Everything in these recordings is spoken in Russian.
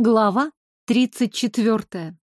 Глава тридцать четвертая.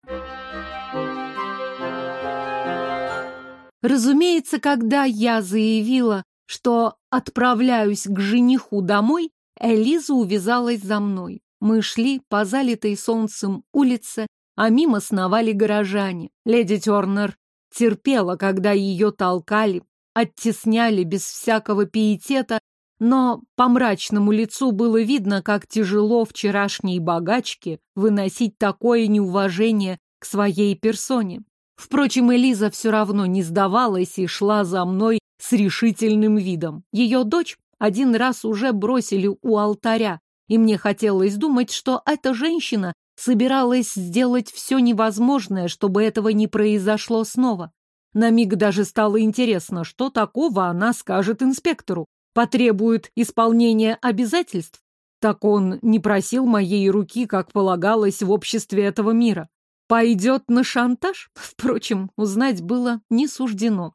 Разумеется, когда я заявила, что отправляюсь к жениху домой, Элиза увязалась за мной. Мы шли по залитой солнцем улице, а мимо сновали горожане. Леди Тернер терпела, когда ее толкали, оттесняли без всякого пиетета, но по мрачному лицу было видно, как тяжело вчерашней богачке выносить такое неуважение к своей персоне. Впрочем, Элиза все равно не сдавалась и шла за мной с решительным видом. Ее дочь один раз уже бросили у алтаря, и мне хотелось думать, что эта женщина собиралась сделать все невозможное, чтобы этого не произошло снова. На миг даже стало интересно, что такого она скажет инспектору. Потребует исполнения обязательств? Так он не просил моей руки, как полагалось в обществе этого мира. Пойдет на шантаж? Впрочем, узнать было не суждено.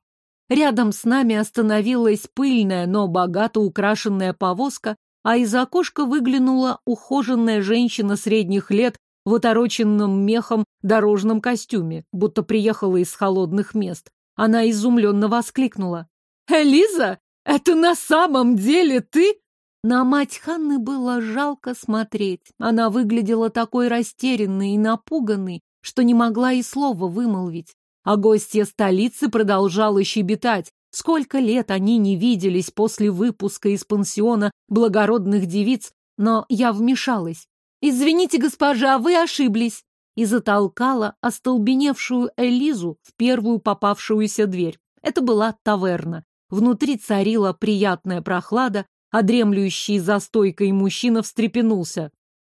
Рядом с нами остановилась пыльная, но богато украшенная повозка, а из окошка выглянула ухоженная женщина средних лет в отороченном мехом дорожном костюме, будто приехала из холодных мест. Она изумленно воскликнула. «Элиза, это на самом деле ты?» На мать Ханны было жалко смотреть. Она выглядела такой растерянной и напуганной, что не могла и слова вымолвить. А гостья столицы продолжала щебетать. Сколько лет они не виделись после выпуска из пансиона благородных девиц, но я вмешалась. «Извините, госпожа, вы ошиблись!» и затолкала остолбеневшую Элизу в первую попавшуюся дверь. Это была таверна. Внутри царила приятная прохлада, а дремлющий за стойкой мужчина встрепенулся.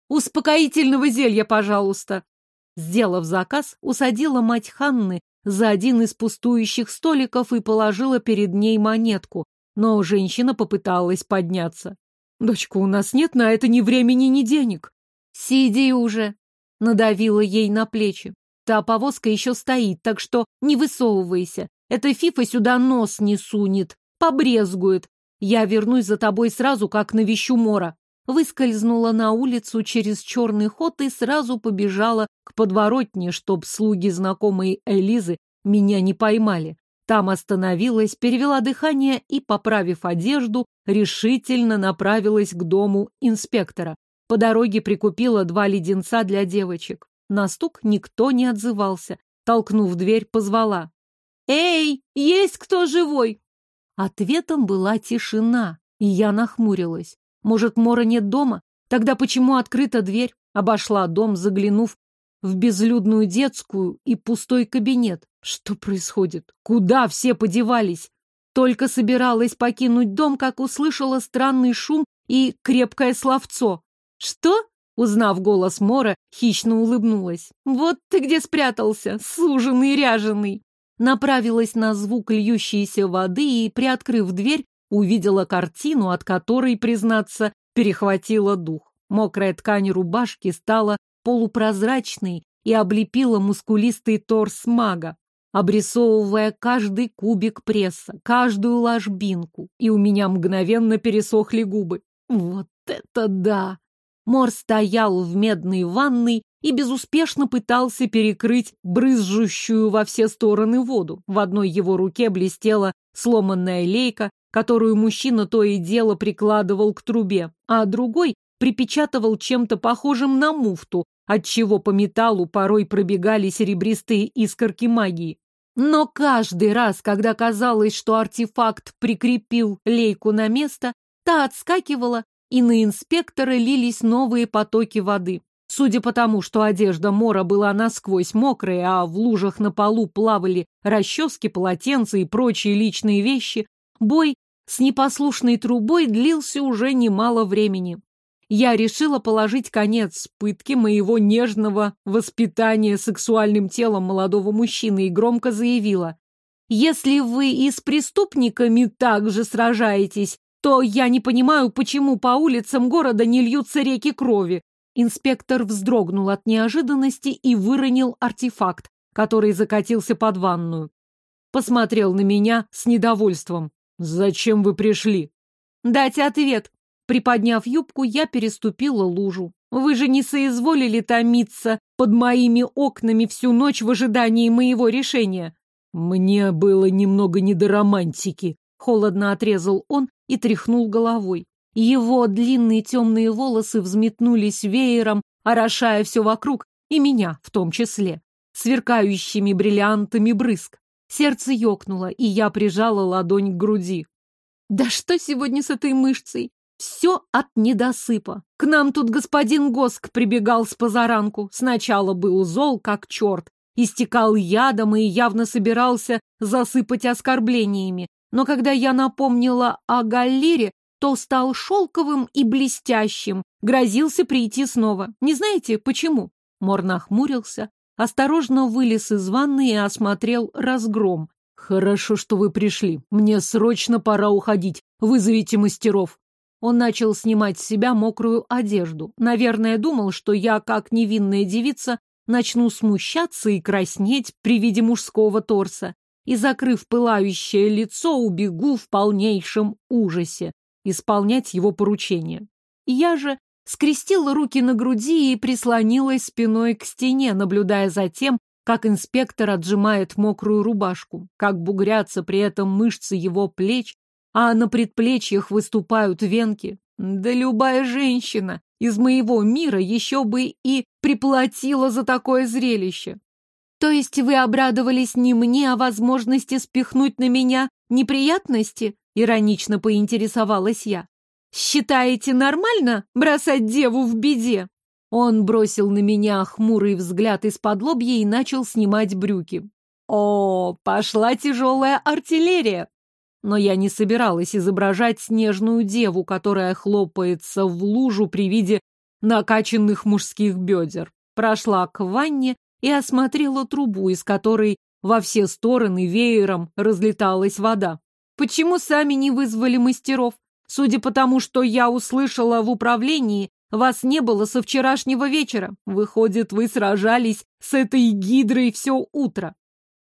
«Успокоительного зелья, пожалуйста!» Сделав заказ, усадила мать Ханны за один из пустующих столиков и положила перед ней монетку, но женщина попыталась подняться. «Дочка, у нас нет на это ни времени, ни денег. «Сиди уже!» — надавила ей на плечи. «Та повозка еще стоит, так что не высовывайся. Эта фифа сюда нос не сунет, побрезгует. Я вернусь за тобой сразу, как навещу Мора». Выскользнула на улицу через черный ход и сразу побежала к подворотне, чтоб слуги знакомой Элизы меня не поймали. Там остановилась, перевела дыхание и, поправив одежду, решительно направилась к дому инспектора. По дороге прикупила два леденца для девочек. На стук никто не отзывался. Толкнув дверь, позвала. «Эй, есть кто живой?» Ответом была тишина, и я нахмурилась. Может, Мора нет дома? Тогда почему открыта дверь? Обошла дом, заглянув в безлюдную детскую и пустой кабинет. Что происходит? Куда все подевались? Только собиралась покинуть дом, как услышала странный шум и крепкое словцо. «Что?» Узнав голос Мора, хищно улыбнулась. «Вот ты где спрятался, суженый ряженый!» Направилась на звук льющейся воды и, приоткрыв дверь, увидела картину, от которой, признаться, перехватила дух. Мокрая ткань рубашки стала полупрозрачной и облепила мускулистый торс мага, обрисовывая каждый кубик пресса, каждую ложбинку, и у меня мгновенно пересохли губы. Вот это да! Мор стоял в медной ванной и безуспешно пытался перекрыть брызжущую во все стороны воду. В одной его руке блестела сломанная лейка, которую мужчина то и дело прикладывал к трубе, а другой припечатывал чем-то похожим на муфту, отчего по металлу порой пробегали серебристые искорки магии. Но каждый раз, когда казалось, что артефакт прикрепил лейку на место, та отскакивала и на инспектора лились новые потоки воды. Судя по тому, что одежда Мора была насквозь мокрая, а в лужах на полу плавали расчески, полотенца и прочие личные вещи, бой с непослушной трубой длился уже немало времени. Я решила положить конец пытке моего нежного воспитания сексуальным телом молодого мужчины и громко заявила. «Если вы и с преступниками также сражаетесь, то я не понимаю, почему по улицам города не льются реки крови. Инспектор вздрогнул от неожиданности и выронил артефакт, который закатился под ванную. Посмотрел на меня с недовольством. «Зачем вы пришли?» «Дать ответ». Приподняв юбку, я переступила лужу. Вы же не соизволили томиться под моими окнами всю ночь в ожидании моего решения. Мне было немного не до романтики. Холодно отрезал он и тряхнул головой. Его длинные темные волосы взметнулись веером, орошая все вокруг, и меня в том числе, сверкающими бриллиантами брызг. Сердце ёкнуло, и я прижала ладонь к груди. Да что сегодня с этой мышцей? Все от недосыпа. К нам тут господин Госк прибегал с позаранку. Сначала был зол, как черт, истекал ядом и явно собирался засыпать оскорблениями. Но когда я напомнила о Галлире, то стал шелковым и блестящим, грозился прийти снова. Не знаете, почему? Мор нахмурился, осторожно вылез из ванны и осмотрел разгром. «Хорошо, что вы пришли. Мне срочно пора уходить. Вызовите мастеров». Он начал снимать с себя мокрую одежду. Наверное, думал, что я, как невинная девица, начну смущаться и краснеть при виде мужского торса. И, закрыв пылающее лицо, убегу в полнейшем ужасе исполнять его поручение. Я же скрестила руки на груди и прислонилась спиной к стене, наблюдая за тем, как инспектор отжимает мокрую рубашку, как бугрятся при этом мышцы его плеч, а на предплечьях выступают венки. Да любая женщина из моего мира еще бы и приплатила за такое зрелище. То есть вы обрадовались не мне, а возможности спихнуть на меня неприятности? Иронично поинтересовалась я. «Считаете нормально бросать деву в беде?» Он бросил на меня хмурый взгляд из-под лобья и начал снимать брюки. «О, пошла тяжелая артиллерия!» Но я не собиралась изображать снежную деву, которая хлопается в лужу при виде накачанных мужских бедер. Прошла к ванне и осмотрела трубу, из которой во все стороны веером разлеталась вода. Почему сами не вызвали мастеров? Судя по тому, что я услышала в управлении, вас не было со вчерашнего вечера. Выходит, вы сражались с этой гидрой все утро.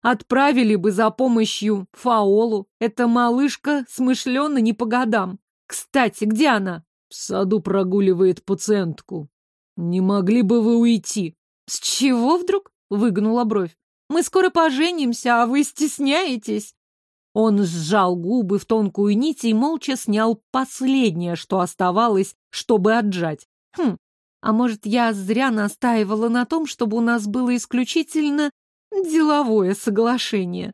Отправили бы за помощью Фаолу. Эта малышка смышлена не по годам. Кстати, где она? В саду прогуливает пациентку. Не могли бы вы уйти? С чего вдруг? Выгнула бровь. Мы скоро поженимся, а вы стесняетесь. Он сжал губы в тонкую нить и молча снял последнее, что оставалось, чтобы отжать. Хм, а может, я зря настаивала на том, чтобы у нас было исключительно деловое соглашение?